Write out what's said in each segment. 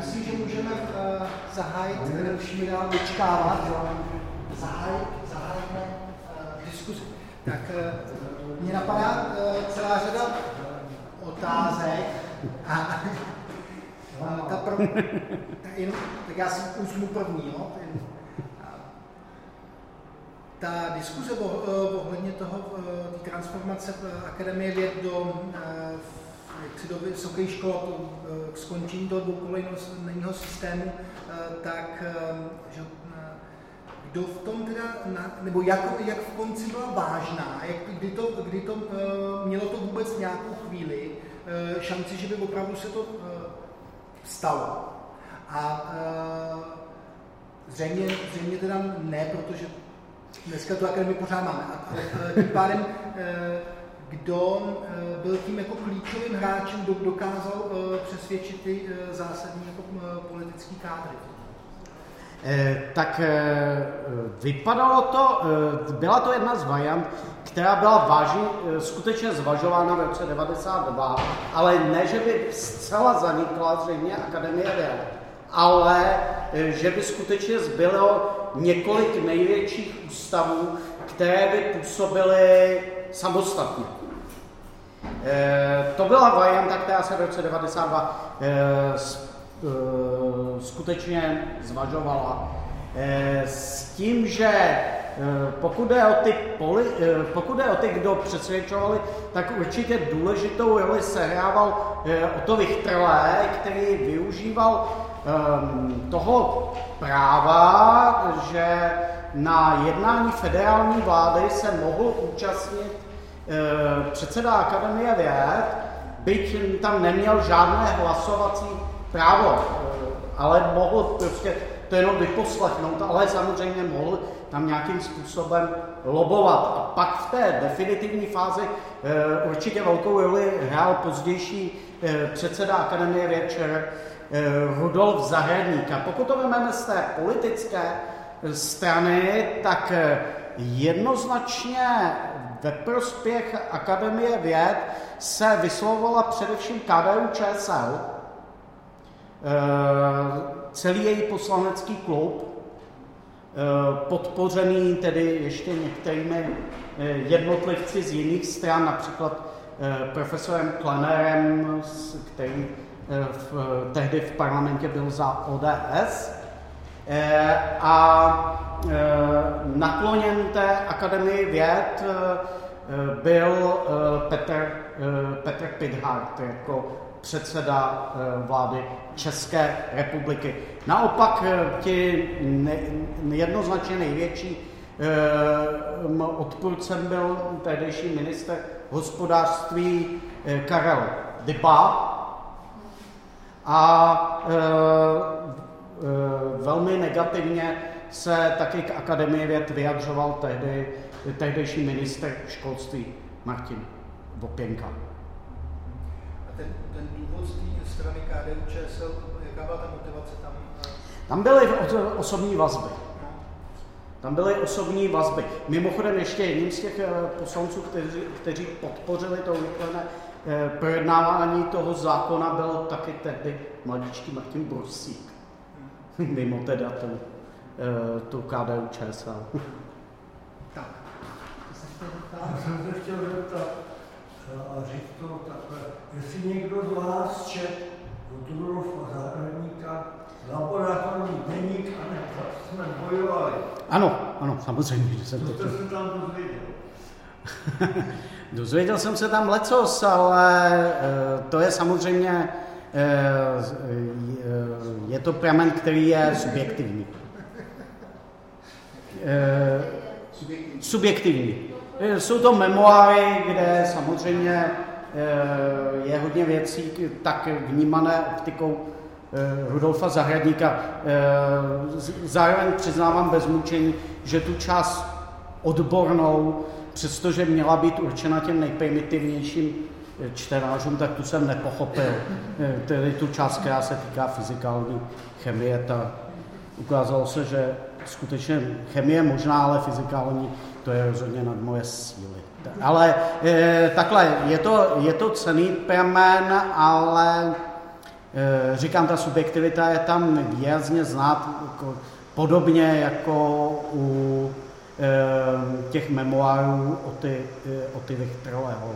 myslím, že můžeme uh, zahájit, uh, už dál vyčkávat, zahájíme uh, diskuzi. Tak uh, mě napadá uh, celá řada otázek a uh, ta prv, tak, jen, tak já si uzmu první, jo? Ta diskuze ohledně toho, té transformace Akademie věd do jak si do vysoké školy, k skončení toho dvoukolejného systému, eh, tak eh, že, eh, kdo v tom teda, nebo jak, jak v konci byla vážná, jak, kdy, to, kdy to mělo to vůbec nějakou chvíli, šanci, že by opravdu se to stalo. A zřejmě, zřejmě teda ne, protože dneska tu akademii pořád máme. A tím pádem kdo eh, byl tím jako klíčovým hráčem, kdo dokázal eh, přesvědčit ty eh, zásadní jako politický kádry. Tak vypadalo to, byla to jedna z variant, která byla vážně, skutečně zvažována v roce 92, ale ne, že by zcela zanikla zřejmě Akademie věd, ale že by skutečně zbylo několik největších ústavů, které by působily samostatně. E, to byla varianta, která se v roce 92 e, s, e, skutečně zvažovala. S tím, že pokud je o ty, poli, pokud je o ty, kdo přesvědčovali, tak určitě důležitou roli sehrával Otto Wichterle, který využíval e, toho práva, že na jednání federální vlády se mohl účastnit Eh, předseda Akademie věd, byť tam neměl žádné hlasovací právo, eh, ale mohl prostě to jenom vyposlechnout, ale samozřejmě mohl tam nějakým způsobem lobovat. A pak v té definitivní fázi e, určitě velkou roli hrál pozdější předseda Akademie věčer Rudolf Zahradník. A pokud to vezmeme z té politické strany, tak jednoznačně ve prospěch Akademie věd se vyslovovala především KDU ČSL, eh, celý její poslanecký klub, eh, podpořený tedy ještě některými eh, jednotlivci z jiných stran, například profesorem Klenerem, který v, tehdy v parlamentě byl za ODS. A Eh, nakloněn té Akademii věd eh, byl eh, Petr, Petr Pidhart jako předseda vlády České republiky. Naopak ti jednoznačně největší odpůrcem byl tehdejší minister hospodářství Karel Dyba a velmi negativně se taky k Akademii věd vyjadřoval tehdy, tehdejší minister školství Martin Vopěnka. A ten, ten důvod z té strany KDU ČSL, jaká byla ta motivace tam? Tam byly osobní vazby. Tam byly osobní vazby. Mimochodem ještě jedním z těch eh, poslanců, kteří, kteří podpořili to urychlené eh, projednávání toho zákona, byl taky tehdy mladíčký Martin Brusík. Mimo teda ten Eh, tu KDU ČSL. Tak. Já jsem se chtěl zeptat a říct to takhle, jestli někdo z vás čet od a Zahradníka laboratorní deník a ne, jsme bojovali. Ano, ano, samozřejmě, že jsem to Co jste tam dozvěděl? Dozvěděl jsem se tam lecos, ale eh, to je samozřejmě, eh, je to pramen, který je subjektivní. Eh, subjektivní. Eh, jsou to memoáry, kde samozřejmě eh, je hodně věcí tak vnímané optikou Rudolfa Zahradníka. Zároveň přiznávám bez mučení, že tu část odbornou, přestože měla být určena těm nejprimitivnějším čtenářům, tak tu jsem nepochopil. Tedy tu část, která se týká fyzikální chemie, ta ukázalo se, že skutečně chemie možná, ale fyzikální to je rozhodně nad moje síly. Ale e, takhle, je to, je to cený pramen, ale Říkám, ta subjektivita je tam výrazně znát jako, podobně jako u těch memoárů o ty, o ty Richteroveho,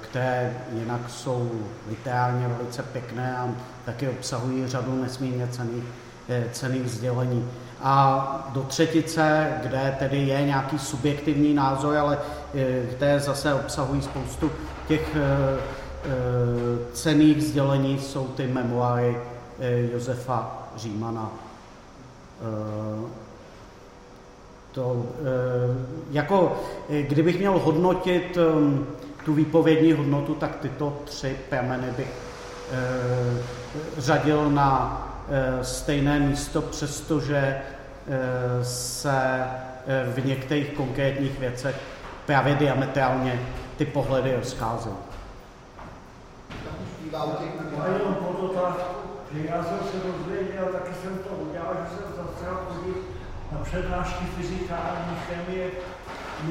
které jinak jsou literárně velice pěkné a taky obsahují řadu nesmírně cených, cených sdělení. A do třetice, kde tedy je nějaký subjektivní názor, ale kde zase obsahují spoustu těch Eh, cených sdělení jsou ty memoáry eh, Josefa Římana. Eh, to, jako, kdybych měl hodnotit tu výpovědní hodnotu, tak tyto tři prameny bych řadil na stejné místo, přestože se v některých konkrétních věcech právě diametrálně ty pohledy rozcházejí A jenom podotat, že já jsem se dozvěděl, taky jsem to udělal, že jsem začal chodit na přednášky fyzikální chemie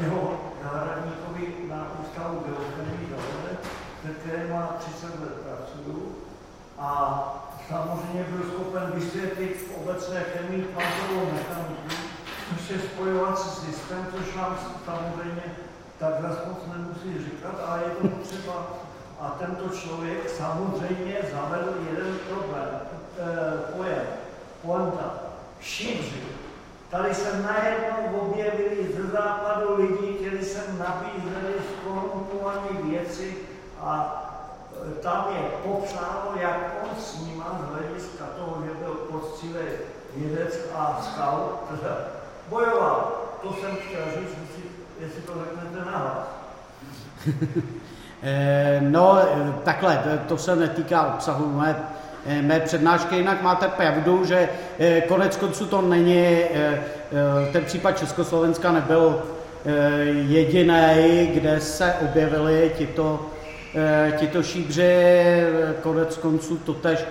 jeho náhradníkovi na ústavu geochemii Dolore, se kterým má 30 let pracuju. A samozřejmě byl schopen vysvětlit v obecné chemii kvantovou mechaniku, což je spojovací systém, což vám samozřejmě tak moc nemusí říkat, ale je to potřeba a tento člověk samozřejmě zavedl jeden problém, e, pojem, poenta, šíři. Tady se najednou objevili ze západu lidi, kteří se nabízeli skorumpované věci a e, tam je popsáno, jak on snímá z hlediska toho, že byl poctivý vědec a scout, bojoval. To jsem chtěl říct, jestli, to řeknete nahlas. Eh, no, takhle, to se netýká obsahu eh, mé přednášky, jinak máte pravdu, že eh, konec konců to není, ten případ Československa nebyl jediný, kde se objevili tito, tito šíbři, konec konců to tež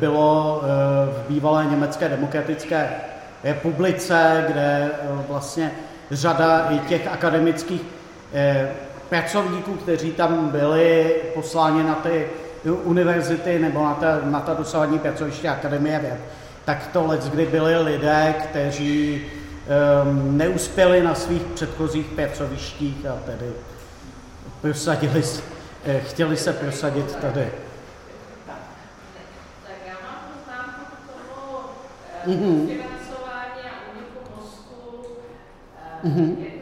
bylo v bývalé Německé demokratické republice, kde vlastně řada i těch akademických pracovníků, kteří tam byli posláni na ty univerzity nebo na ta, na ta dosavadní pracoviště Akademie věd, tak to let, kdy byli lidé, kteří um, neuspěli na svých předchozích pracovištích a tedy prosadili, eh, chtěli se prosadit tady. Mm-hmm. Mm-hmm.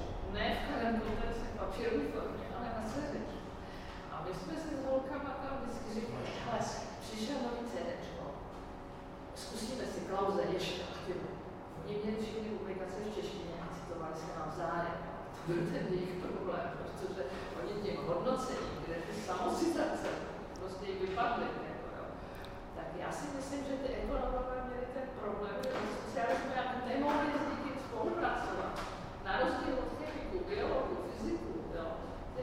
firmy formě, ale na CD. A my jsme se s holkama tam vždycky říkali, hele, přišel nový CD, zkusíme si Klauze ještě aktivu. Oni měli všechny publikace v češtině a citovali se navzájem. To byl ten jejich problém, protože oni tím hodnocením, kde ty samocitace prostě vypadly. Jako. Tak já si myslím, že ty ekonomové měli ten problém, že socialismu jako nemohli s nikým spolupracovat. Na rozdíl od chemiků, biologů,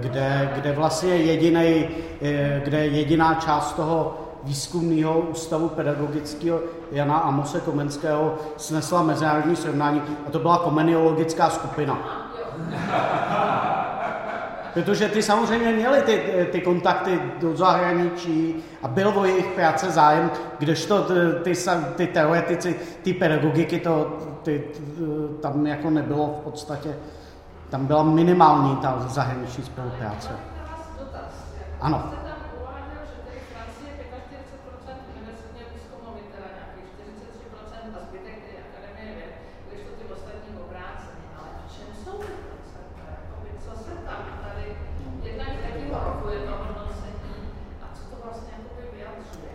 kde, kde vlastně jedinej, eh, kde jediná část toho výzkumného ústavu pedagogického Jana Amose Komenského snesla mezinárodní srovnání a to byla komeniologická skupina. Protože ty samozřejmě měli ty, ty kontakty do zahraničí a byl o jejich práce zájem, kdežto ty, ty teoretici, ty pedagogiky, to, ty, tam jako nebylo v podstatě, tam byla minimální ta zahraniční spolupráce. Ano. Jste tam uváděl, že tedy Francie 45% univerzitně výzkumu teda nějakých 43% a zbytek tedy akademie věd, když to ty ostatní obráceně. Ale v čem jsou ty procenta? Jakoby, co se tam tady, jednak z jakého roku je to hodnocení a co to vlastně jakoby vyjadřuje?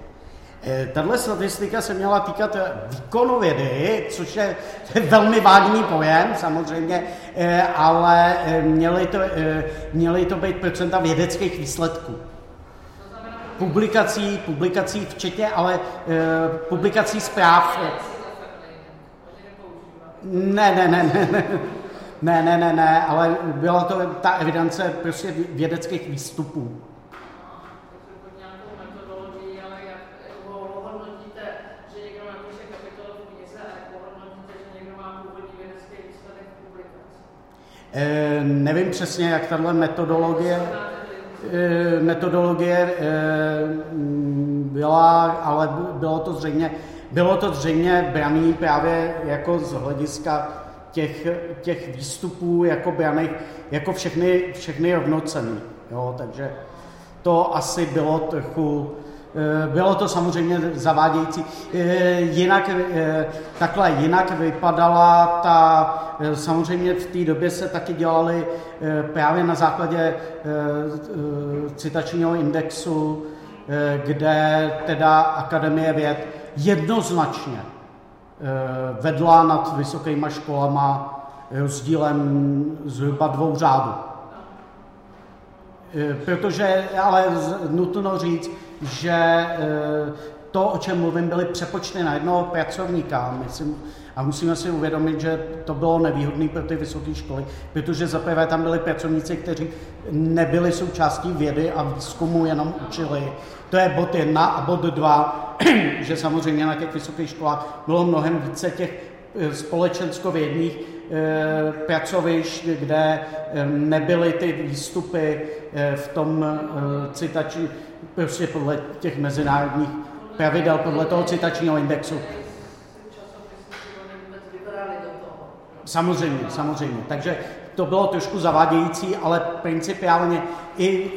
Eh, Tahle statistika se měla týkat eh, výkonovědy, což je velmi vágní pojem samozřejmě, eh, ale eh, měly to, eh, měly to být procenta vědeckých výsledků. Publikací, publikací včetně, ale eh, publikací zpráv. eh, Ne, ne, ne, ne, ne. Ne, ne, ne, ne, ale byla to ta evidence prostě vědeckých výstupů. Takže pod nějakou metodologii, ale jak ho hodnotíte, že někdo napíše kapitolu v knize a jak ho hodnotíte, že někdo má původní vědecký výsledek v publikaci. Eh, nevím přesně, jak tahle metodologie, eh, metodologie eh, byla, ale bylo to zřejmě, bylo to zřejmě braný právě jako z hlediska těch, těch výstupů jako braných, jako všechny, všechny rovnocený. Jo, takže to asi bylo trochu, bylo to samozřejmě zavádějící. Eh, Jinak, eh, takhle jinak vypadala ta, eh, samozřejmě v té době se taky dělaly eh, právě na základě eh, eh, citačního indexu, eh, kde teda Akademie věd jednoznačně eh, vedla nad vysokýma školama rozdílem zhruba dvou řádů. Eh, Protože ale nutno říct, že eh, to, o čem mluvím, byly přepočty na jednoho pracovníka. Myslím, a musíme si uvědomit, že to bylo nevýhodné pro ty vysoké školy, protože zaprvé tam byli pracovníci, kteří nebyli součástí vědy a výzkumu, jenom učili. To je bod jedna a bod dva, že samozřejmě na těch vysokých školách bylo mnohem více těch společenskovědných eh, pracovišť, kde eh, nebyly ty výstupy eh, v tom eh, citači, prostě podle těch mezinárodních pravidel, podle toho citačního indexu. Samozřejmě, samozřejmě. Takže to bylo trošku zavádějící, ale principiálně i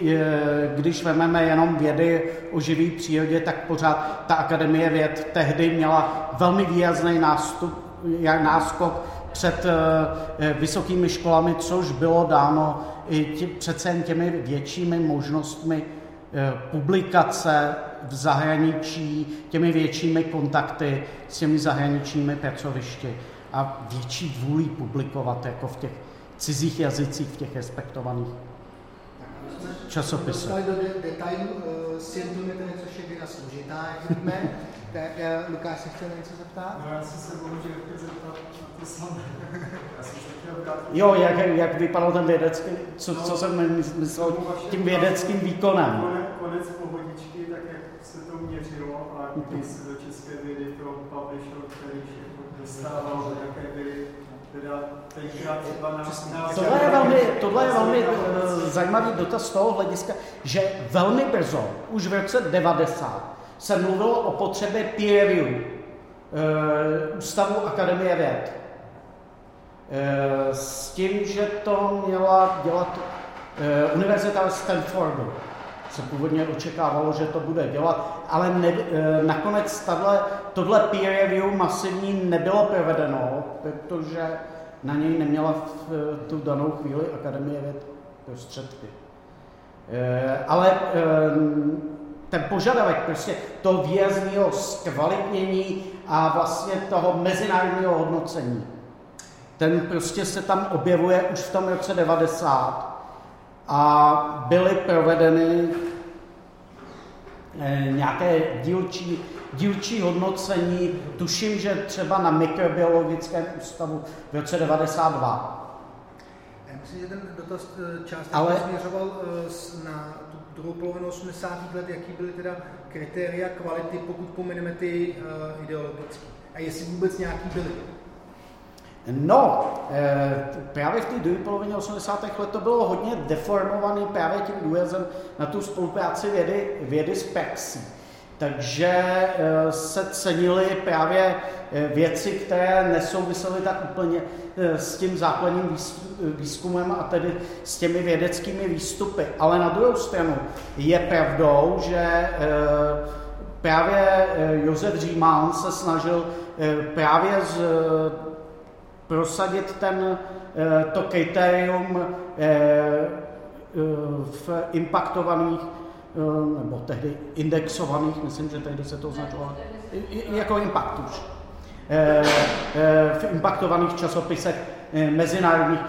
když vezmeme jenom vědy o živé přírodě, tak pořád ta Akademie věd tehdy měla velmi výrazný nástup, náskok před e, vysokými školami, což bylo dáno i tě, přece jen těmi většími možnostmi e, publikace v zahraničí, těmi většími kontakty s těmi zahraničními pracovišti a větší vůli publikovat jako v těch cizích jazycích, v těch respektovaných Dostali do de- detailů uh, scientometry, což je věda složitá, jak tak uh, Lukáš se chtěl něco zeptat? No já jsem se bohužel chtěl zeptat na to samé. Já jsem se chtěl vrátit. Jo, jak, jak vypadal ten vědecký, co, co jsem myslel tím vědeckým výkonem. Konec, konec pohodičky, tak jak se to měřilo a když se do české vědy to publisher, který dostával, jaké byly na Tohle je velmi, tohle je velmi eh, zajímavý dotaz z toho hlediska, že velmi brzo, už v roce 90, se mluvilo o potřebě peer review eh, Ústavu Akademie věd. Eh, s tím, že to měla dělat eh, Univerzita Stanfordu. Se původně očekávalo, že to bude dělat, ale ne, eh, nakonec tato, tohle peer review masivní nebylo provedeno, protože na něj neměla v eh, tu danou chvíli Akademie věd prostředky. Eh, Ale ten požadavek prostě toho výrazného zkvalitnění a vlastně toho mezinárodního hodnocení, ten prostě se tam objevuje už v tom roce 90 a byly provedeny eh, nějaké dílčí, dílčí hodnocení, tuším, že třeba na mikrobiologickém ústavu v roce 92. Já myslím, že ten dotaz eh, částečně Ale- směřoval eh, na tu druhou polovinu 80. let, jaký byly teda kritéria kvality, pokud pomineme ty ideologické. A jestli vůbec nějaký byly. No, eh, právě v té druhé polovině 80. let to bylo hodně deformované právě tím důrazem na tu spolupráci vědy, vědy s praxí. Takže eh, se cenily právě eh, věci, které nesouvisely tak úplně s tím základním výzkumem a tedy s těmi vědeckými výstupy. Ale na druhou stranu je pravdou, že právě Josef Římán se snažil právě z prosadit ten, eh, to kritérium eh, eh, v impaktovaných nebo tehdy indexovaných, myslím, že tehdy se to označovalo, jako impact už, v impaktovaných časopisech mezinárodních.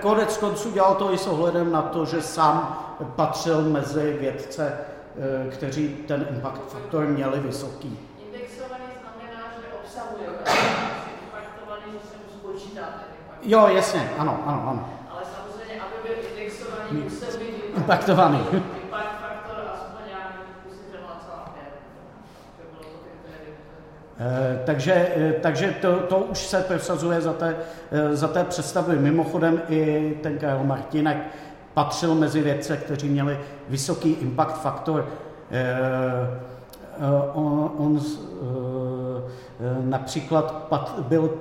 Konec konců dělal to i s ohledem na to, že sám patřil mezi vědce, kteří ten impact faktor měli vysoký. Indexovaný znamená, že obsahuje impaktovaný, že se mu spočítá ten impact. Jo, jasně, ano, ano, ano. Ale samozřejmě, aby byl indexovaný, musel být Impaktovaný. Impact faktor aspoň nějaký pusíte 0,5. To bylo to kritérium. Eh, Takže, eh, takže to, to už se prosazuje za té, eh, za té představy. Mimochodem i ten Karel Martinek patřil mezi vědce, kteří měli vysoký impact faktor. On, on například pat, byl,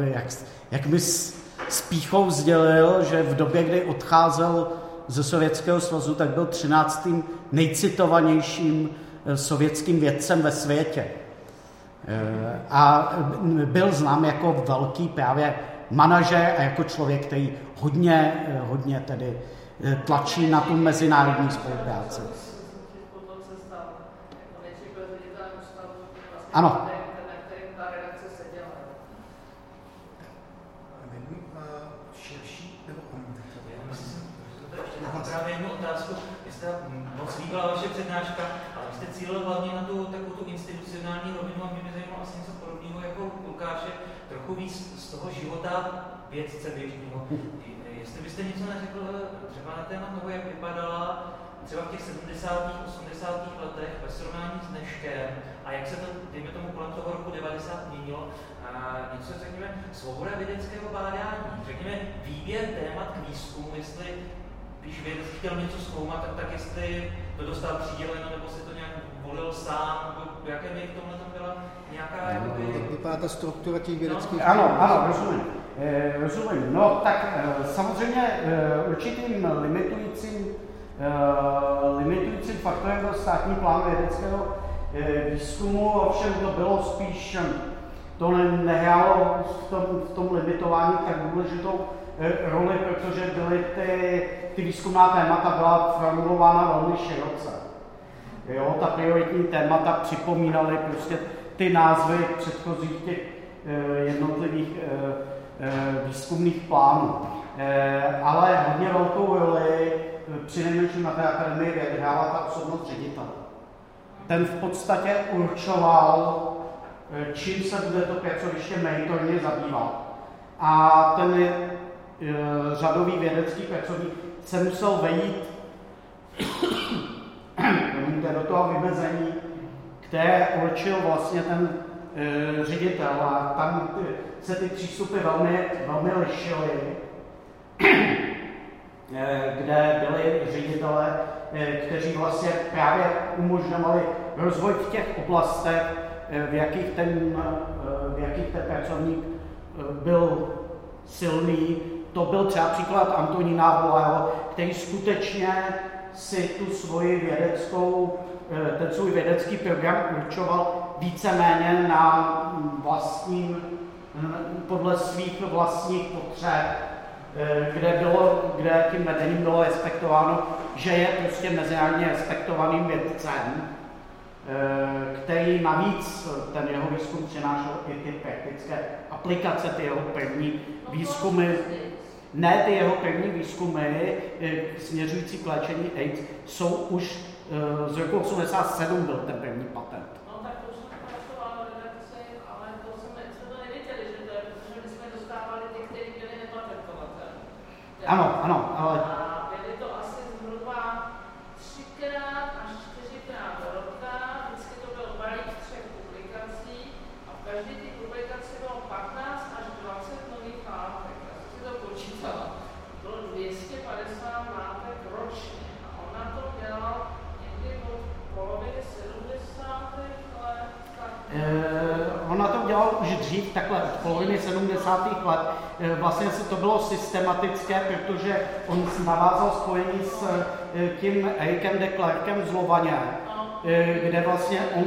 jak, jak mi s píchou sdělil, že v době, kdy odcházel ze Sovětského svazu, tak byl 13. nejcitovanějším eh, sovětským vědcem ve světě. Eh, A byl znám jako velký právě manažer a jako člověk, který hodně, eh, hodně tedy tlačí na tu mezinárodní spolupráci. Potom se stal, jako nejdřív byl ředitelem ústavu, vlastně Ano. na kterým ta redakce seděla. Nevím, eh, širší, nebo Já myslím, že to ještě mám právě jednu otázku. Mně se mm, moc líbila vaše přednáška, ale vy jste cílil hlavně na tu takovou tu institucionální rovinu a mě by zajímalo asi něco podobného jako Lukáše, trochu víc z toho života vědce běžného. Jestli byste něco neřekl třeba na téma toho, jak vypadala třeba v těch 70. 80. letech ve srovnání s dneškem a jak se to, dejme tomu, kolem toho roku 90 měnilo, a něco, řekněme, svoboda vědeckého bádání, řekněme, výběr témat k výzkumu, jestli když vědec chtěl něco zkoumat, tak, tak jestli to dostal přiděleno, nebo si to volil sám, nebo jaké by v tomhle tam byla nějaká, jakoby, Jak vypadá ta struktura těch vědeckých... Ano, ano, rozumím. Eh, rozumím. No tak eh, samozřejmě eh, určitým limitujícím, limitujícím faktorem byl státní plán vědeckého výzkumu, ovšem to bylo spíš, to ne, nehrálo v tom, v tom limitování tak důležitou roli, protože byly ty, ty výzkumná témata byla formulována velmi široce. Jo, ta prioritní témata připomínaly prostě ty názvy předchozích těch eh, jednotlivých eh, eh, výzkumných plánů. Ale hodně velkou roli přinejmenším na té akademii věd hrála ta osobnost ředitele. Ten v podstatě určoval, čím se bude to pracoviště meritorně zabývat. A ten řadový vědecký pracovník se musel vejít promiňte, do toho vymezení, které určil vlastně ten e, ředitel a tam ty, se ty přístupy velmi, velmi lišily, e, kde byli ředitele, e, kteří vlastně právě umožňovali rozvoj v těch oblastech, e, v jakých ten, e, v jakých ten pracovník e, byl silný. To byl třeba příklad Antonína Holého, který skutečně si tu svoji vědeckou, eh, ten svůj vědecký program určoval víceméně na vlastním, podle svých vlastních potřeb, eh, kde, bylo, kde tím vedením bylo respektováno, že je prostě mezinárodně respektovaným vědcem který navíc ten jeho výzkum přinášel i ty praktické aplikace, ty jeho první výzkumy, ne ty jeho první výzkumy směřující k léčení AIDS jsou už z roku 87 byl ten první patent. No tak to jsem pracovala v redakci, ale to jsme, jsme to nevěděli, že to je, protože my jsme dostávali ty, kteří byli nepatentovatelní. Ano, ano, ale A byly to asi zhruba třikrát až čtyřikrát do roka, vždycky to byl balík třech publikací a v každé té publikaci bylo 15 až 20 nových látek. Já jsem si to počítala. Bylo 250 látek ročně a on na to dělal někdy od poloviny 70. let. tak Eh, on na to dělal už dřív, takhle od poloviny 70. let. Eh, Vlastně se to bylo systematické, protože on navázal spojení s eh, tím Ericem de Klerkem z Lovaně, eh, kde vlastně on,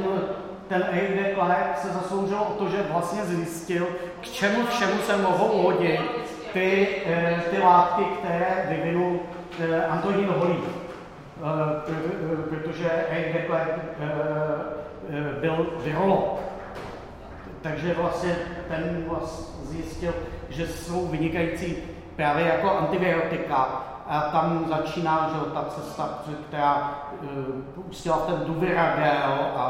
ten Eric de Klerk se zasloužil o to, že vlastně zjistil, k čemu všemu se mohou hodit ty, ty látky, které vyvinul Antonín pr- protože Eric de Klerk byl virolog. Takže vlastně ten vlastně zjistil, že jsou vynikající právě jako antivirotika. A tam začíná že, ta cesta, která uh, v ten duviragel a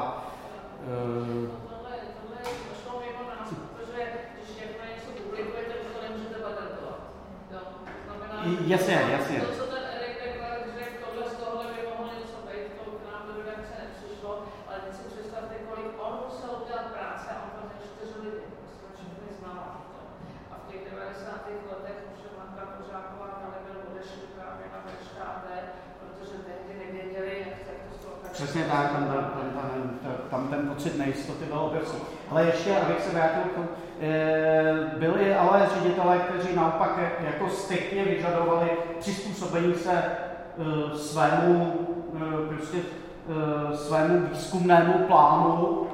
uh, Tohle, tohle je došlo mimo nás, protože když jakmile něco publikujete, už to nemůžete patentovat. Jo, to znamená, jasně, jasně. to, co ten Erik Deklar řekl, tohle z tohohle by mohlo něco být, to k nám do redakce nepřišlo, ale teď si představte, kolik on musel udělat práce a on to měl čtyři lidi, prostě všechny znala. to. A v těch 90. letech už Blanka Kořáková a Kalibel odešli právě na VŠKT, protože tehdy nevěděli, jak jak to s tou Tak, tam, tam, tam, tam, ten pocit nejistoty byl obrovský. Ale ještě, abych se vrátil k tomu, eh, byli ale ředitelé, kteří naopak jako striktně vyžadovali přizpůsobení se eh, svému, eh, prostě, svému výzkumnému plánu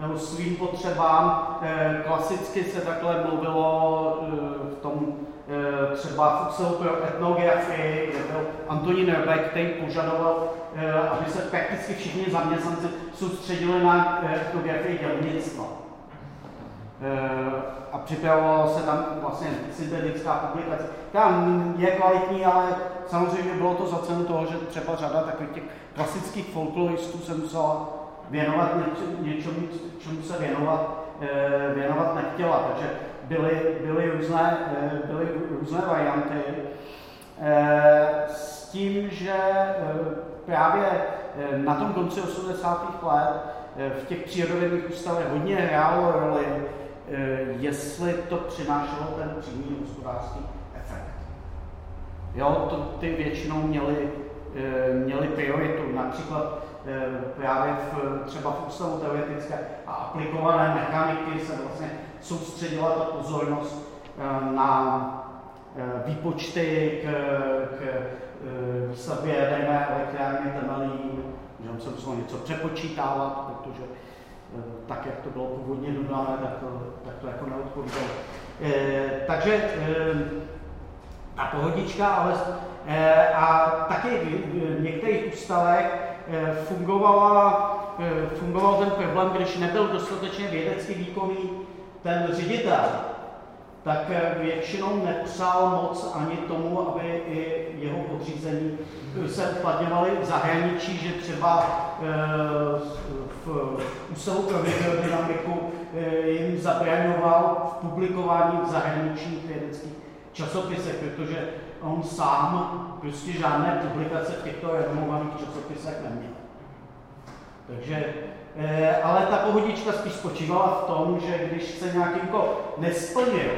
nebo svým potřebám. Eh, Klasicky se takhle mluvilo eh, v tom eh, třeba v pro etnografii, kde byl Antonín Rebek, který požadoval, aby se prakticky všichni zaměstnanci soustředili na etnografii dělnictva. A připravovalo se tam vlastně syntetická publikace, která je kvalitní, ale samozřejmě bylo to za cenu toho, že třeba řada takových těch klasických folkloristů se musela věnovat něč- něčemu, čemu se věnovat, eh, věnovat nechtěla. Takže byly, byly, různé, eh, byly různé varianty. Eh, S tím, že právě na tom konci 80. let v těch přírodovědných ústavech hodně hrálo roli, jestli to přinášelo ten přímý hospodářský efekt. Jo, to, ty většinou měli, eh, měli prioritu. Například právě v, třeba v ústavu teoretické a aplikované mechaniky se vlastně soustředila ta pozornost eh, na eh, výpočty k, k eh, výstavbě jaderné elektrárny Temelín, že se musel něco přepočítávat, protože eh, tak, jak to bylo původně dodané, tak to, tak to jako neodpovídalo. Eh, takže eh, ta pohodička, ale eh, a taky v, v některých ústavech eh, fungovala, eh, fungoval ten problém, když nebyl dostatečně vědecky výkonný ten ředitel, tak eh, většinou nepřál moc ani tomu, aby i jeho podřízení se uplatňovali v zahraničí, že třeba eh, v Ústavu pro videodynamiku eh, jim zabraňoval v publikování v zahraničních vědeckých časopisech, protože on sám prostě žádné publikace v těchto renomovaných časopisech neměl. Takže, eh, ale ta pohodička spíš spočívala v tom, že když se nějakýmko nesplnil,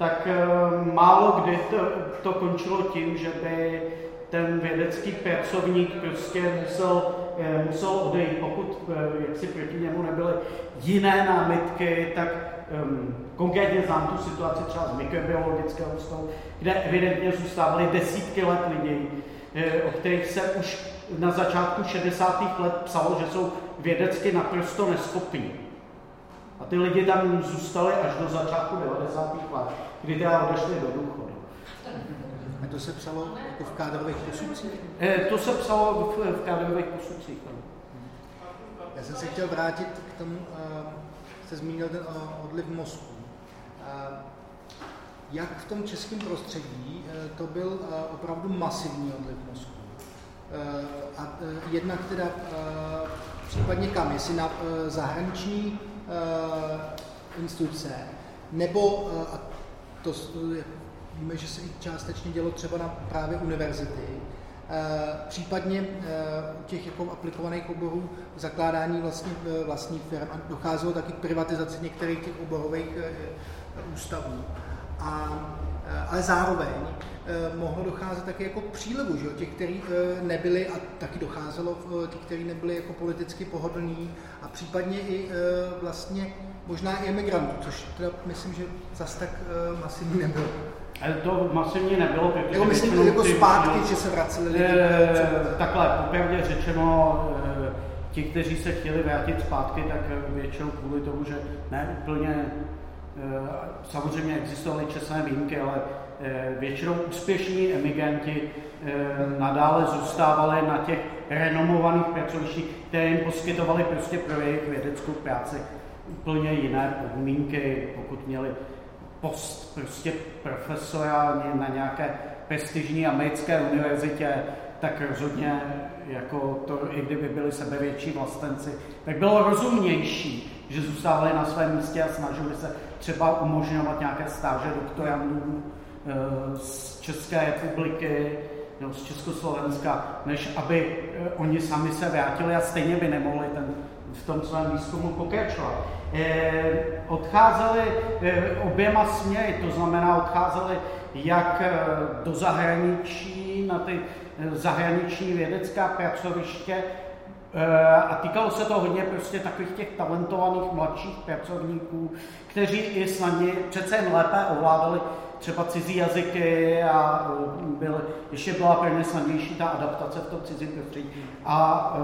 tak eh, málo kdy to, to končilo tím, že by ten vědecký pracovník prostě musel, eh, musel odejít. Pokud eh, jak si proti němu nebyly jiné námitky, tak um, konkrétně znám tu situaci třeba z mikrobiologického ústavu, kde evidentně zůstávaly desítky let lidí, eh, o kterých se už na začátku 60. let psalo, že jsou vědecky naprosto neschopní. A ty lidi tam zůstali až do začátku 90. let, kdy teda odešli do důchodu. A to se psalo jako v kádrových posudcích? Eh, To se psalo v, v kádrových posudcích. ano. Já jsem se chtěl vrátit k tomu, uh, jste zmínil ten uh, odliv mozku. Uh, jak v tom českém prostředí uh, to byl uh, opravdu masivní odliv mozku. A jednak teda případně kam, jestli na zahraniční instituce, nebo, a to víme, že se i částečně dělo třeba na právě univerzity, Eh, případně eh, u těch jako aplikovaných oborů zakládání vlastně vlastních firm a docházelo taky k privatizaci některých těch oborových eh, ústavů. A, ale zároveň mohlo docházet taky jako k přílevu, že těch, kteří nebyli, a taky docházelo, těch, kteří nebyli jako politicky pohodlní a případně i vlastně možná i emigrantů, což teda myslím, že zas tak masivní nebylo. Ale to masivně nebylo, protože... Jako myslím, jako zpátky, že se vraceli lidi. E, takhle, popravdě řečeno, e, ti, kteří se chtěli vrátit zpátky, tak většinou kvůli tomu, že ne úplně, e, samozřejmě existovaly čestné výjimky, ale e, většinou úspěšní emigranti e, nadále zůstávali na těch renomovaných pracovištích, které jim poskytovali prostě pro jejich vědeckou práci úplně jiné podmínky, pokud měli post prostě profesora na nějaké prestižní americké univerzitě, tak rozhodně jako to, i kdyby byli sebevětší vlastenci, tak bylo rozumnější, že zůstávali na svém místě a snažili se třeba umožňovat nějaké stáže doktorandů eh, z České republiky nebo z Československa, než aby eh, oni sami se vrátili a stejně by nemohli ten, v tom svém výzkumu pokračovat. Eh, odcházeli eh, oběma směry, to znamená odcházeli jak eh, do zahraničí, na ty zahraniční vědecká pracoviště, a týkalo se to hodně prostě takových těch talentovaných mladších pracovníků, kteří i snadně přece jen lépe ovládali třeba cizí jazyky a byly, ještě byla pro ně snadnější ta adaptace v tom cizím prostředí. A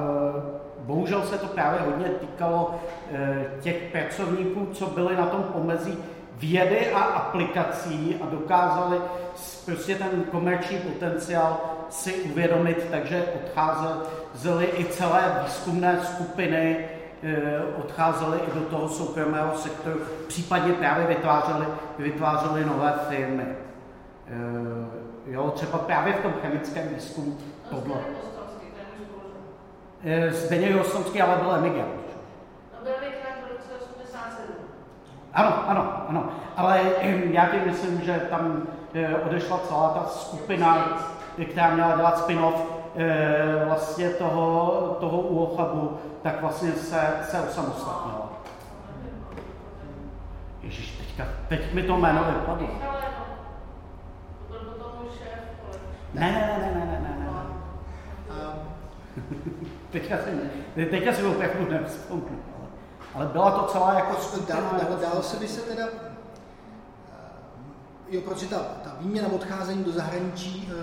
bohužel se to právě hodně týkalo eh, těch pracovníků, co byli na tom pomezí vědy a aplikací a dokázali prostě ten komerční potenciál si uvědomit, takže odcházely i celé výzkumné skupiny, eh, odcházely i do toho soukromého sektoru, případně právě vytvářely, vytvářely nové firmy. Eh, jo, třeba právě v tom chemickém výzkumu tohle. Zdeněk Rostomský, ale byl emigrant. No byl emigrant v roce 87. Ano, ano, ano. Ale já tím myslím, že tam odešla celá ta skupina, která měla dělat spin-off eh, vlastně toho, toho úochabu, tak vlastně se, se osamostatnila. Ježíš, teďka, teď mi to jméno vypadlo. Ne, ne, ne, ne, ne, ne, ne. teďka si, teďka si opravdu nevzpomínám, ale, byla to celá jako skupina. Dalo, se by se teda, jo, protože ta, ta výměna odcházení do zahraničí e,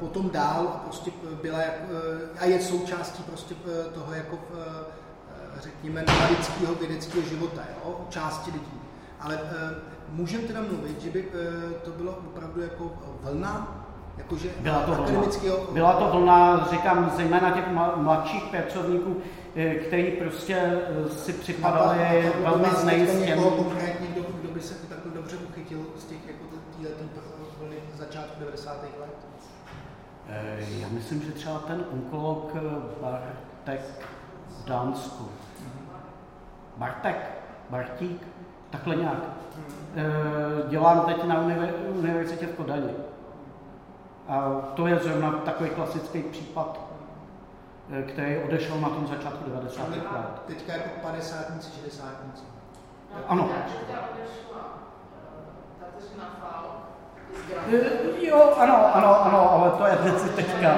potom dál a prostě byla jak, e, a je součástí prostě toho jako e, řekněme mladického vědeckého života, jo, části lidí. Ale e, můžeme teda mluvit, že by e, to bylo opravdu jako vlna Jakože byla to vlna. Byla to vlna, říkám, zejména těch mladších pracovníků, eh, který prostě eh, si připadali velmi znejistění. Uchytil z těch jako týletých vlny začátku 90. let? Eh, já myslím, že třeba ten onkolog Bartek v Dánsku. Bartek, Bartík, takhle nějak. Hmm. Dělám teď na univerzitě v Kodani. A to je zrovna takový klasický případ, eh, který odešel na tom začátku 90. let. Teďka jako 50, 60. Ano. Eh, jo, ano, ano, ano, ale to je věci teďka.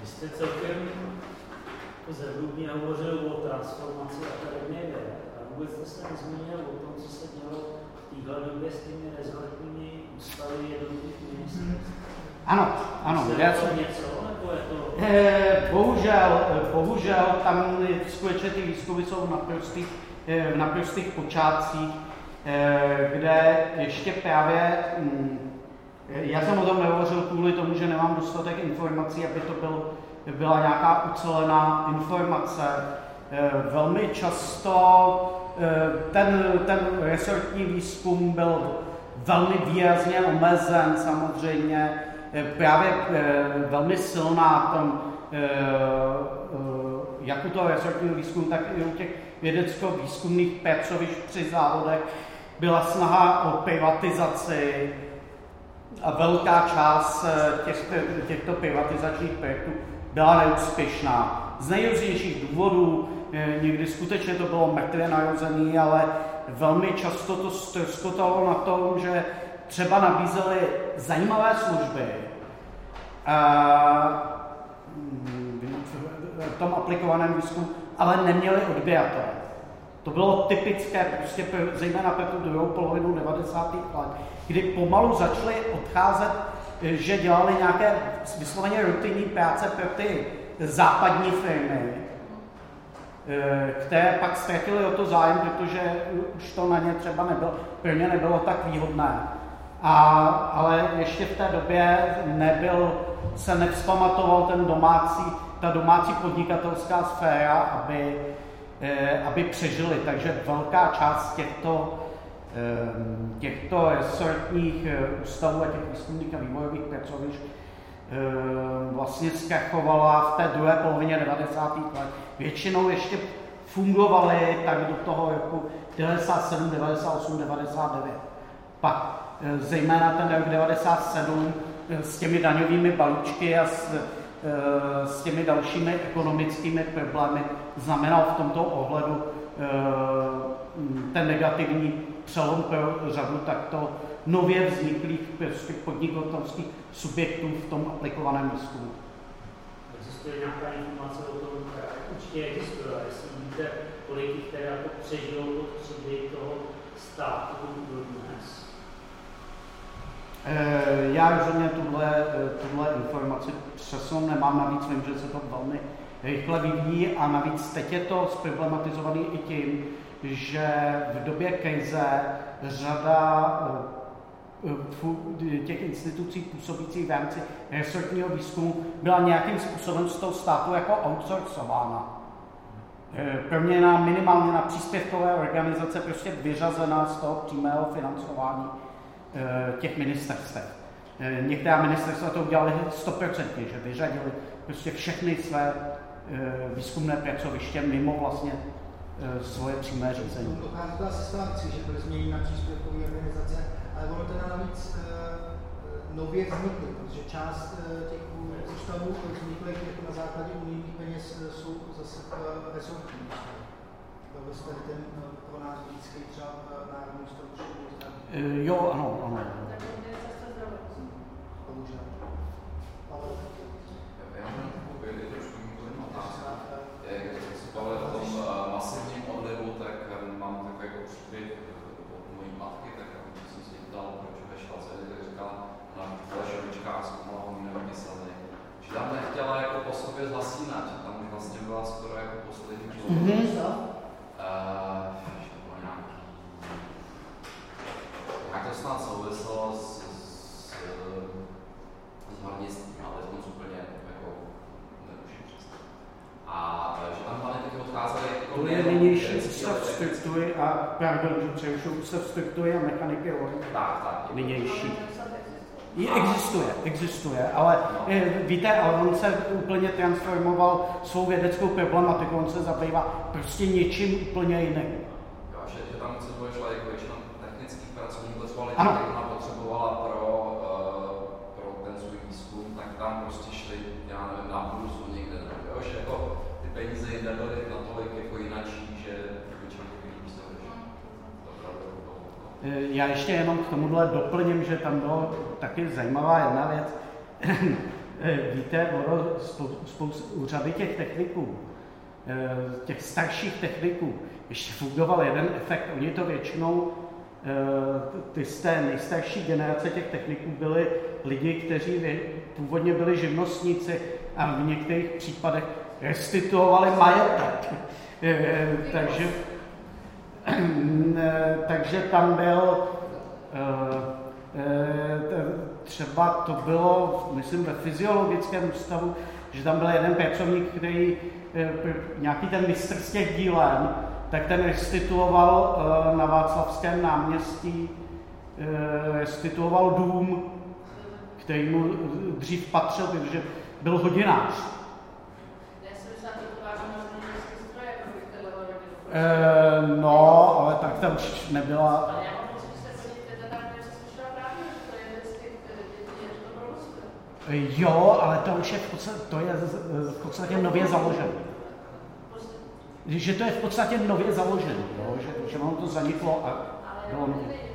Vy jste celkem zevrubně hovořil o transformaci akademie a vůbec jste nezmínil o tom, co se dělo téhle době s těmi rezortními ústavy jednotlivých ministerstv? Ano, ano. Já jsem něco, nebo je to... Eh, bohužel, eh, bohužel tam skutečně ty výzkumy jsou na prostých, eh, na prostých počátcích, eh, kde ještě právě, hm, já jsem o tom nehovořil kvůli tomu, že nemám dostatek informací, aby to byl byla nějaká ucelená informace. Velmi často ten, ten resortní výzkum byl velmi výrazně omezen samozřejmě, právě velmi silná tom, jak u toho resortního výzkumu, tak i u těch vědecko-výzkumných pracovišť při závodech byla snaha o privatizaci a velká část těchto, těchto privatizačních projektů byla neúspěšná. Z nejrůznějších důvodů, někdy skutečně to bylo mrtvě narozený, ale velmi často to ztroskotalo na tom, že třeba nabízely zajímavé služby, a v tom aplikovaném výzkumu, ale neměli odběratele. To bylo typické, prostě zejména pro tu druhou polovinu 90. let, kdy pomalu začaly odcházet, že dělali nějaké vysloveně rutinní práce pro ty západní firmy, eh, které pak ztratily o to zájem, protože už to na ně třeba nebylo, pro ně nebylo tak výhodné. A, ale ještě v té době nebyl, se nevzpamatoval ten domácí, ta domácí podnikatelská sféra, aby, eh, aby přežili. Takže velká část těchto, eh, těchto resortních eh, ústavů a těch výzkumných a vývojových pracovišť vlastně zkrachovala v té druhé polovině 90. let. Většinou ještě fungovaly tak do toho roku 97, 98, 99. Pak zejména ten rok 97 s těmi daňovými balíčky a s, s těmi dalšími ekonomickými problémy znamenal v tomto ohledu ten negativní přelom pro řadu takto nově vzniklých prostě podnikatelských subjektů v tom aplikovaném výzkumu. Existuje nějaká informace o tom, určitě existuje, jestli víte, kolik jich teda jako přežilo potřeby toho státu dnes? Já rozhodně tuhle, tuhle informaci přesnou nemám, navíc vím, že se to velmi rychle vyvíjí a navíc teď je to zproblematizovaný i tím, že v době krize řada těch institucí působících v rámci resortního výzkumu byla nějakým způsobem z toho státu jako outsourcována. Proměna minimálně na příspěvkové organizace prostě vyřazená z toho přímého financování těch ministerstev. Některá ministerstva to udělali 100%, že vyřadili prostě všechny své výzkumné pracoviště mimo vlastně svoje přímé řízení. Dochází to asi že byly změní na příspěvkové organizace ale ono teda navíc nově vznikly, protože část těch ústavů vznikly jako na základě unijních peněz jsou zase uh, resortní. Byl jste ten pro nás blízký třeba Národní ústav Jo, ano, ano. Bohužel. Já mám takovou trošku otázku. Jak jsi Pavel o tom masivním odlivu, tak mám takový jako příběh od mojí matky, tak ptal, proč ve Švaceli, tak říkala, na Flašovičkách zkoumala umělé slzy, že tam nechtěla jako po sobě zasínat, že tam vlastně byla skoro jako poslední člověk. Mm-hmm. Uh, jak to snad souviselo s, s hornictvím, ale to úplně jako netuším přesně. A že tam hlavně taky odcházely jako To je nynější ústav struktury a, pardon, že přerušu, ústav struktury a mechaniky tak. Nynější. Je, existuje, existuje, ale je, víte, ale on se úplně transformoval svou vědeckou problematikou, on se zabývá prostě něčím úplně jiným. Jo, že, tam se šla jako většina technických pracovníků, ale tak, ona potřebovala pro, uh, pro ten svůj výzkum, tak tam prostě šli, já nevím, na burzu někde, jo, že jako ty peníze jim nebyly natolik jako jinačí, že většinou těch lidí se já ještě jenom k tomuhle doplním, že tam bylo taky zajímavá jedna věc. Víte, ono spoustu úřady těch techniků, těch starších techniků, ještě fungoval jeden efekt. Oni to většinou, ty z té nejstarší generace těch techniků byli lidi, kteří původně byli živnostníci a v některých případech restituovali majetek. Takže takže tam byl třeba to bylo, myslím, ve fyziologickém ústavu, že tam byl jeden pracovník, který nějaký ten mistr z těch dílen, tak ten restituoval na Václavském náměstí, restituoval dům, který mu dřív patřil, protože byl hodinář. E, no, ale tak tam už nebyla... Jo, ale to už je v podstatě, to je v podstatě nově založen. Že to je v podstatě nově založen, jo? Že, že ono to zaniklo a bylo nově.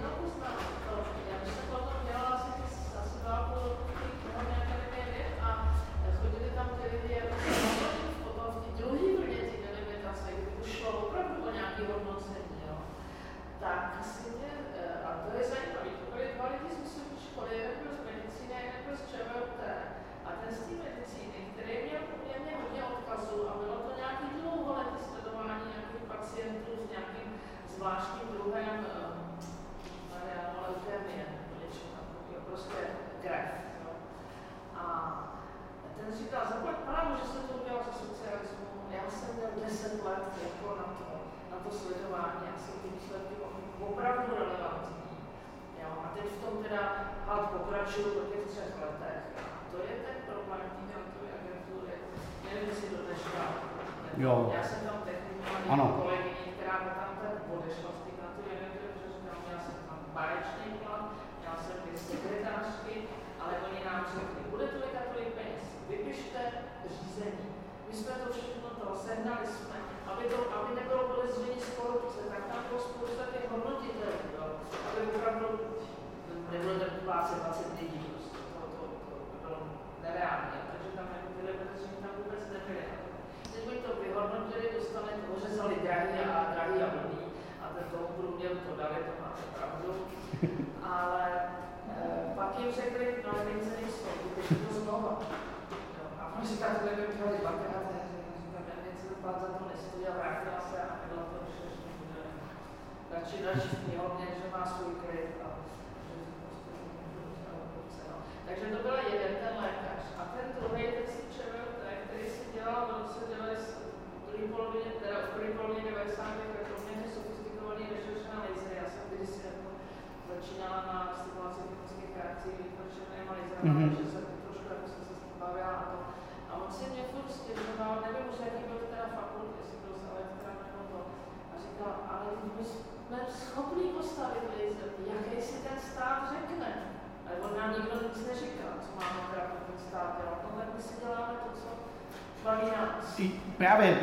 studia, vrátila se a byla to Radši radši knihovně, že má svůj kryt a prostě no. takže to byla jeden ten lékař. A ten druhý, ten si čevel, eh, který si dělal v roce 92, polovině, teda v první sofistikovaný rešerš na laser. Já jsem když jsem jako začínala na stimulaci chemických reakcí mm-hmm. takže jsem trošku jako jsem se s tím bavila a to. A on si mě furt stěžoval, nevím už, jaký byl Právě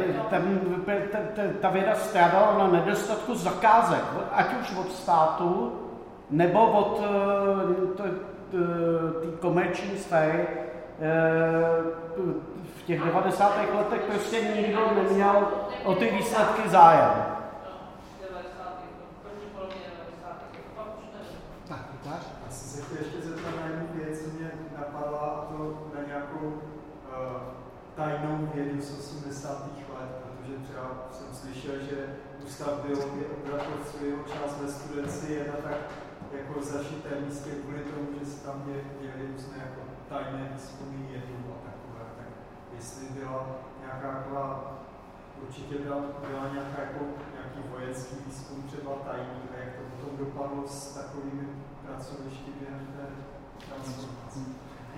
ten, ta věda strádala na nedostatku zakázek, ať už od státu, nebo od eh, té komerční sféry. Eh, v těch 90. letech prostě nikdo neměl o ty výsledky zájem. tajnou vědu z 80. let, protože třeba jsem slyšel, že Ústav biologie obratil svého čas ve studenci jedna tak jako zašité místě kvůli tomu, že se tam děli různé jako tajné výzkumy jedu a takové, tak jestli byla nějaká taková, určitě byla, byla nějaká jako, nějaký vojenský výzkum třeba tajný a jak to potom dopadlo s takovými pracovišti během té transformace.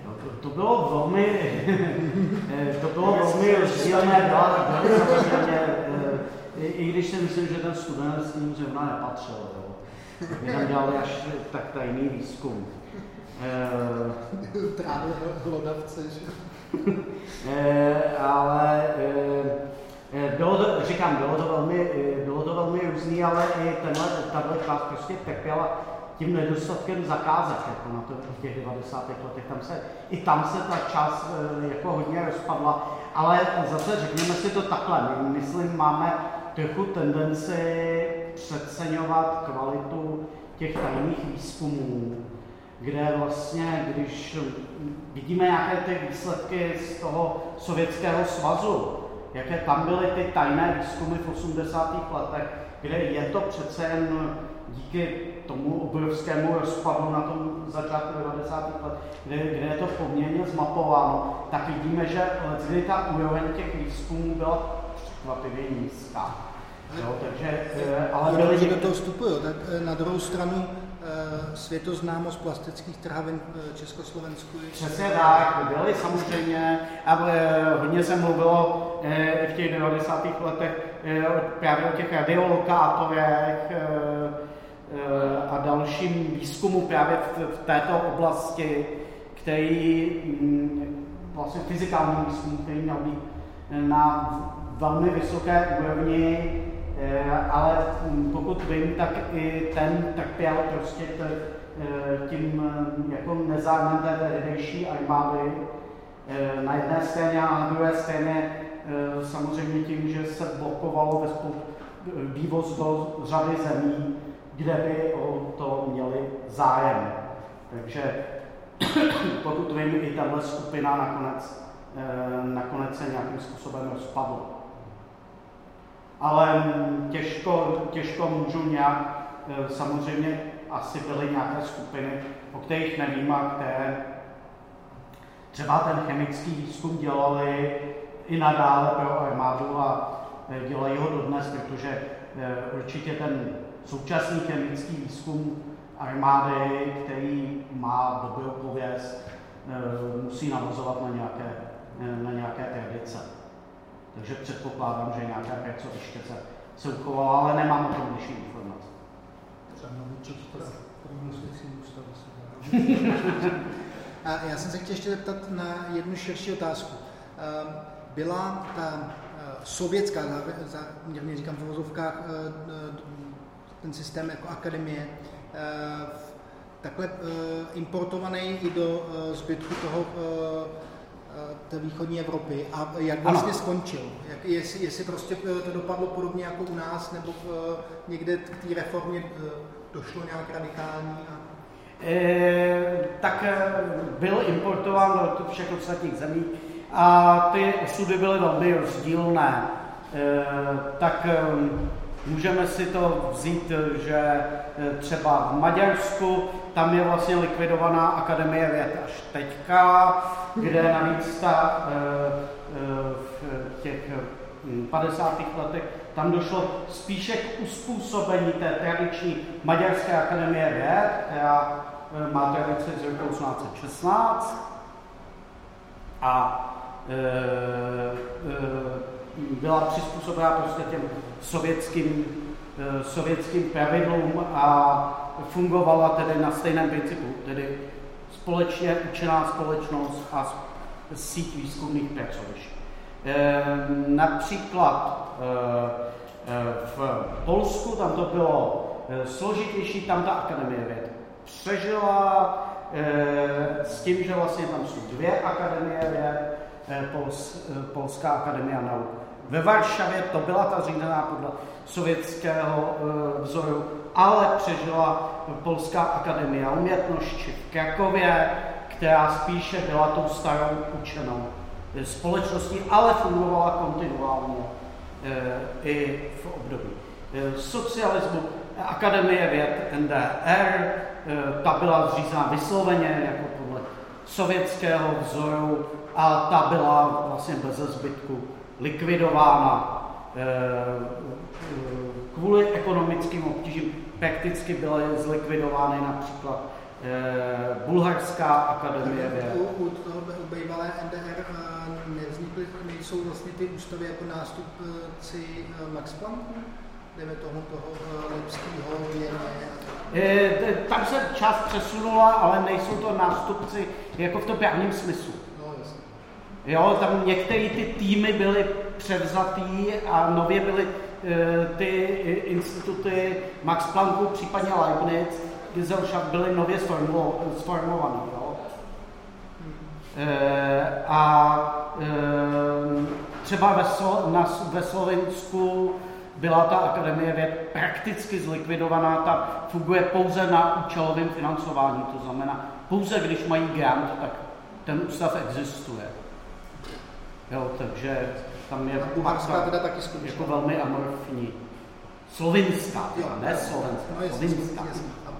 No, to, to bylo velmi, eh, to bylo velmi rozdílné, samozřejmě, eh, i když si myslím, že ten student s ním zrovna nepatřil, jo. My tam dělali až tak tajný výzkum. Trávil hlodavce, že? ale bylo to, říkám, bylo to velmi, bylo to velmi různý, ale i tenhle, tato část prostě trpěla tím nedostatkem zakázek jako na to, v těch 90. letech. Tam se, I tam se ta část jako hodně rozpadla, ale zase řekněme si to takhle, my myslím, máme trochu tendenci přeceňovat kvalitu těch tajných výzkumů, kde vlastně, když vidíme nějaké ty výsledky z toho Sovětského svazu, jaké tam byly ty tajné výzkumy v 80. letech, kde je to přece jen díky tomu obrovskému rozpadu na tom začátku 90. let, kde, kde je to poměrně zmapováno, tak vidíme, že kdy ta úroveň těch výzkumů byla překvapivě nízká. Jo, takže, eh, ale byly... do toho vstupují, tak eh, na druhou stranu eh, světoznámost plastických trhavin v Československu. Přesně tak, byly samozřejmě, ale hodně se mluvilo i v těch 90. letech právě o těch radiolokátorech a dalším výzkumu právě v této oblasti, který mm, vlastně fyzikální výzkum, který měl být na velmi vysoké úrovni, Eh, ale hm, pokud vím, tak i ten trpěl prostě eh, tím hm, jako nezájmem té tehdejší armády eh, na jedné straně a na druhé straně samozřejmě tím, že se blokovalo vývoz do řady zemí, kde by o to měli zájem. Takže pokud vím, i tahle skupina nakonec, nakonec se nějakým způsobem rozpadla ale těžko, těžko můžu nějak, eh, samozřejmě asi byly nějaké skupiny, o kterých nevím a které třeba ten chemický výzkum dělali i nadále pro armádu a eh, dělají ho dodnes, protože eh, určitě ten současný chemický výzkum armády, který má dobrou pověst, musí navazovat na nějaké, na nějaké tradice. Takže předpokládám, že nějaká pracoviště se, se uchovala, ale nemám o tom bližší informace. A já jsem se chtěl ještě zeptat na jednu širší otázku. Ehm, byla ta eh, sovětská, záměrně říkám v vozovkách, eh, ten systém jako akademie, eh, takhle importovaný i do zbytku toho té východní Evropy a jak vlastně ano. skončil? Jak, jestli, jestli prostě to dopadlo podobně jako u nás, nebo někde k té reformě e, došlo nějak radikální? A... E, tak byl importován do všech ostatních zemí a ty osudy byly velmi rozdílné. E, tak Můžeme si to vzít, že třeba v Maďarsku tam je vlastně likvidovaná Akademie věd až teďka, kde navíc ta, e, e, v těch 50. letech tam došlo spíše k uspůsobení té tradiční Maďarské akademie věd, která má tradici z roku 1816 a byla přizpůsobena prostě těm sovětským, eh, sovětským pravidlům a fungovala tedy na stejném principu, tedy společně učená společnost a síť výzkumných pracovišť. Eh, například eh, v Polsku tam to bylo složitější, tam ta akademie věd přežila s tím, že vlastně tam jsou dvě akademie věd, Pols, Polská akademie nauk ve Varšavě to byla ta řízená podle sovětského e, vzoru, ale přežila Polská akademie umětnosti v Krakově, která spíše byla tou starou učenou společností, ale fungovala kontinuálně e, i v období e, socialismu. Akademie věd NDR, e, ta byla zřízena vysloveně jako podle sovětského vzoru a ta byla vlastně bez zbytku likvidována eh, kvůli ekonomickým obtížím. Prakticky byly zlikvidovány například eh, Bulharská akademie věd. U, u toho bývalé NDR eh, nevznikly, nejsou vlastně ty ústavy jako nástupci Max Plancku? Dejme tomu toho Lipského, e, Tam se část přesunula, ale nejsou to nástupci jako v tom právním smyslu. Jo, tam některé ty týmy byly převzatý a nově byly e, ty instituty Max Plancku, případně Leibniz, Gesellschaft byly nově sformovaný. Jo. E, a e, třeba ve, Slo, na, ve Slovensku byla ta akademie věd prakticky zlikvidovaná, ta funguje pouze na účelovém financování, to znamená, pouze když mají grant, tak ten ústav existuje. Jo, takže tam je Bulharská teda taky skutečně. Jako velmi amorfní. Slovinská, Jo, ne. Slovenská, No, Slovinská. A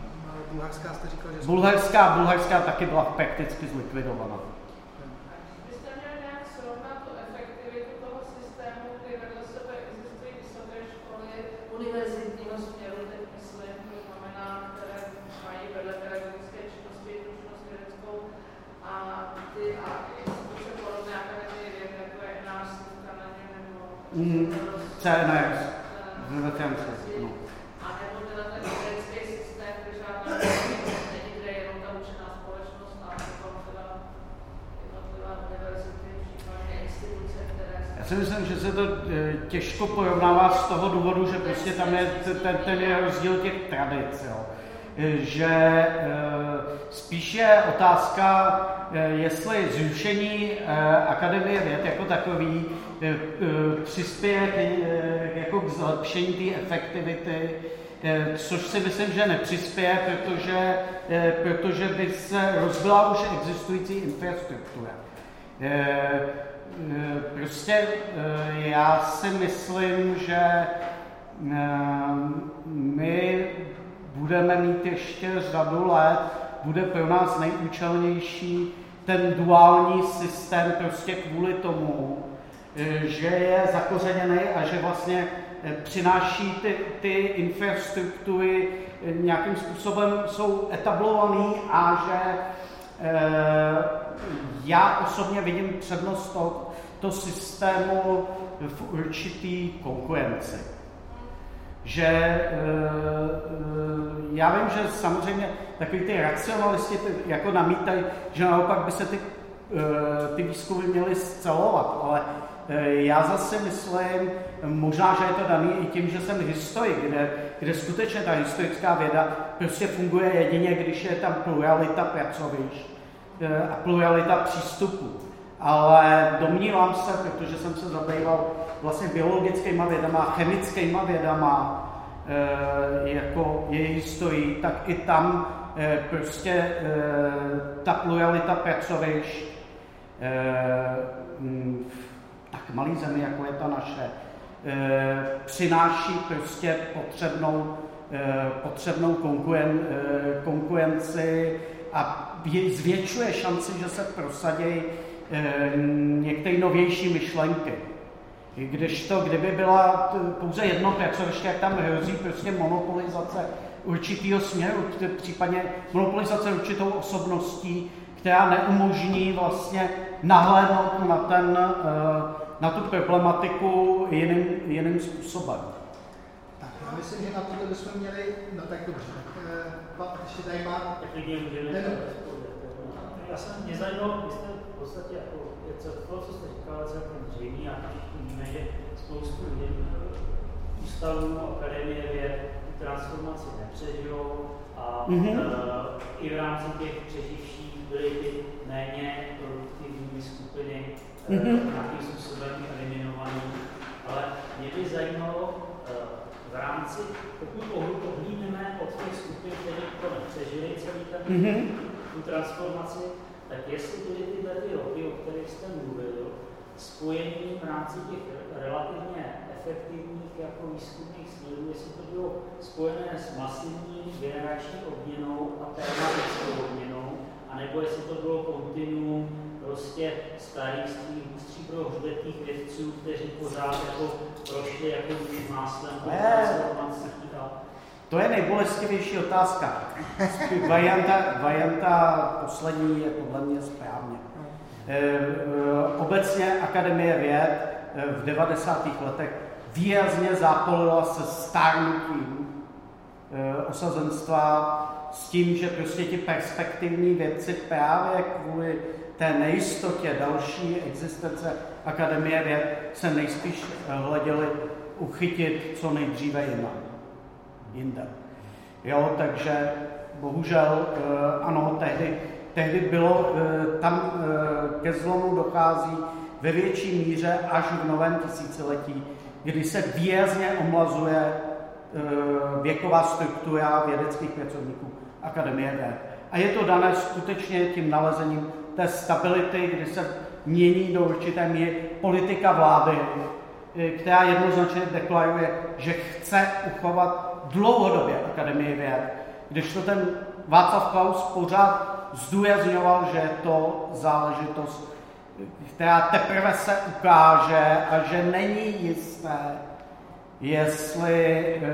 bulharská jste říkal, že... Bulharská, bulharská taky byla prakticky zlikvidovaná. Byste měli nějak srovnat tu efektivitu toho systému, kdy vedle sebe existují vysoké školy univerzitního směru, teď myslím, to znamená, které mají vedle pedagogické činnosti tu činnost vědeckou a ty a instituce podobné akademie věd, jako je náš Kananě nebo Mm, CNRS. V Francii, no. a nebo teda ten vědecký systém, kde žádná není, kde je jenom ta učená společnost a potom teda jednotlivé univerzity, případně instituce, které Já si myslím, že se to eh, těžko porovnává z toho důvodu, že prostě tam je ten, ten je rozdíl těch tradic. Jo. Eh, Že eh, spíš je otázka, jestli zrušení eh, Akademie věd jako takový eh, eh, přispěje k, eh, jako k zlepšení té efektivity, eh, což si myslím, že nepřispěje, protože, eh, protože by se rozbila už existující infrastruktura. Eh, eh, Prostě eh, já si myslím, že eh, my budeme mít ještě řadu let, bude pro nás nejúčelnější ten duální systém prostě kvůli tomu, eh, že je zakořeněný a že vlastně eh, přináší ty, ty infrastruktury eh, nějakým způsobem jsou etablovaný a že eh, já osobně vidím přednost toho, toho systému v určitý konkurenci. Že e, e, já vím, že samozřejmě takový ty racionalisti ty jako namítají, že naopak by se ty, e, ty výzkumy měly scelovat, ale já zase myslím, možná, že je to daný i tím, že jsem historik, kde, kde skutečně ta historická věda prostě funguje jedině, když je tam pluralita pracovišť a pluralita přístupů. Ale domnívám se, protože jsem se zabýval vlastně biologickými vědama, chemickými vědama, e, jako je historii, tak i tam e, prostě e, ta pluralita pracovišť e, m, v tak malý zemi, jako je ta naše, přináší prostě potřebnou, potřebnou konkuren, konkurenci a vě- zvětšuje šanci, že se prosadí e, některé novější myšlenky. Kdežto, kdyby byla pouze jedno pracoviště, jak tam hrozí prostě monopolizace určitého směru, případně monopolizace určitou osobností, která neumožní vlastně nahlédnout na, ten, eh, na tu problematiku jiným, jiným způsobem. Tak, já myslím, že na tohle bychom měli, no tak dobře, tak eh, ještě tady má, Tak klidně můžeme Ne, to ne. rozpovědět. Já jsem, mě zajímalo, vy jste v podstatě jako, to, co jste říkal, je celkem zřejmý a víme, že spoustu eh, ústavů, akademie věd tu transformaci nepřežijou a Mhm. uh, i v rámci těch přeživších byly ty méně produktivní skupiny uh, Mhm. nějakým způsobem eliminované. Ale mě by zajímalo, uh, v rámci, pokud odhlídneme od těch skupin, které to nepřežili celý ten Mhm. tu transformaci, tak jestli byly ty roky, o kterých jste mluvil, spojení v rámci těch relativně efektivních jako výzkumných směrů, jestli to bylo spojené s masivní generační obměnou a tematickou obměnou, anebo jestli to bylo kontinuum prostě starých stříbrohřbetých vědců, kteří pořád jako prošli jako máslem a To je nejbolestivější otázka. Varianta, varianta poslední je podle mě správně. Eh, Obecně Akademie věd eh, v 90. letech výrazně zápolila se stárnutím eh, osazenstva s tím, že prostě ti perspektivní vědci právě kvůli té nejistotě další existence Akademie věd se nejspíš hleděli uchytit co nejdříve jinam jinde. Jo, takže bohužel ano, tehdy, tehdy bylo, eh, tam eh, ke zlomu dochází ve větší míře až v novém tisíciletí, kdy se výrazně omlazuje eh, věková struktura vědeckých pracovníků Akademie věd. A je to dané skutečně tím nalezením té stability, kdy se mění do určité míry politika vlády která jednoznačně deklaruje, že chce uchovat dlouhodobě Akademii věd, když to ten Václav Klaus pořád zdůrazňoval, že je to záležitost, která teprve se ukáže a že není jisté, jestli e,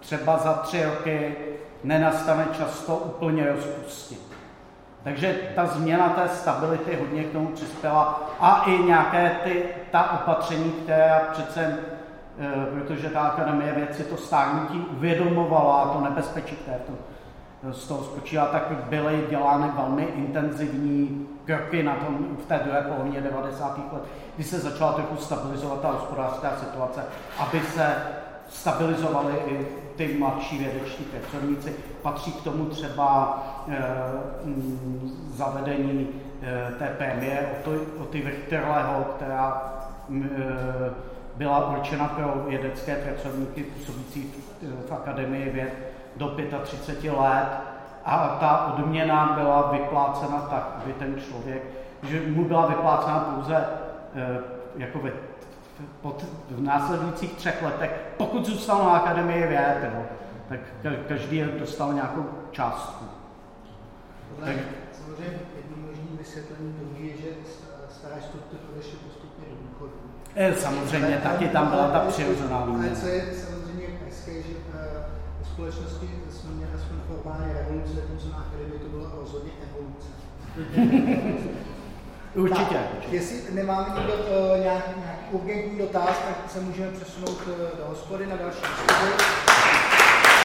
třeba za tři roky nenastane často úplně rozpustit. Takže ta změna té stability hodně k tomu přispěla a i nějaké ty, ta opatření, která přece, e, protože ta Akademie věci to stárnutí uvědomovala to nebezpečí, které to z toho spočívá, tak byly dělány velmi intenzivní kroky na tom v té druhé polovině 90. let, kdy se začala trochu stabilizovat ta hospodářská situace, aby se stabilizovaly i ty mladší vědeční pracovníci. Patří k tomu třeba e, zavedení e, té prémie o, ty Richterleho, která e, byla určena pro vědecké pracovníky působící v, v Akademii věd do 35 let a ta odměna byla vyplácena tak, aby ten člověk, že mu byla vyplácena pouze e, jako ve, pod, v následujících třech letech, pokud zůstal na Akademii věd, jo, tak každý dostal nějakou částku. tak... Samozřejmě jedno možný vysvětlení toho je, že stará struktura odešly postupně do důchodu. E, samozřejmě, taky tam byla ta přirozená výměna. Ale co je společnosti jsme měli aspoň formálně revoluce, zatímco na akademii to byla rozhodně evoluce. Určitě. Tak, jestli nemáme někdo uh, nějaký, nějaký urgentní dotaz, tak se můžeme přesunout uh, do hospody na další diskuzi.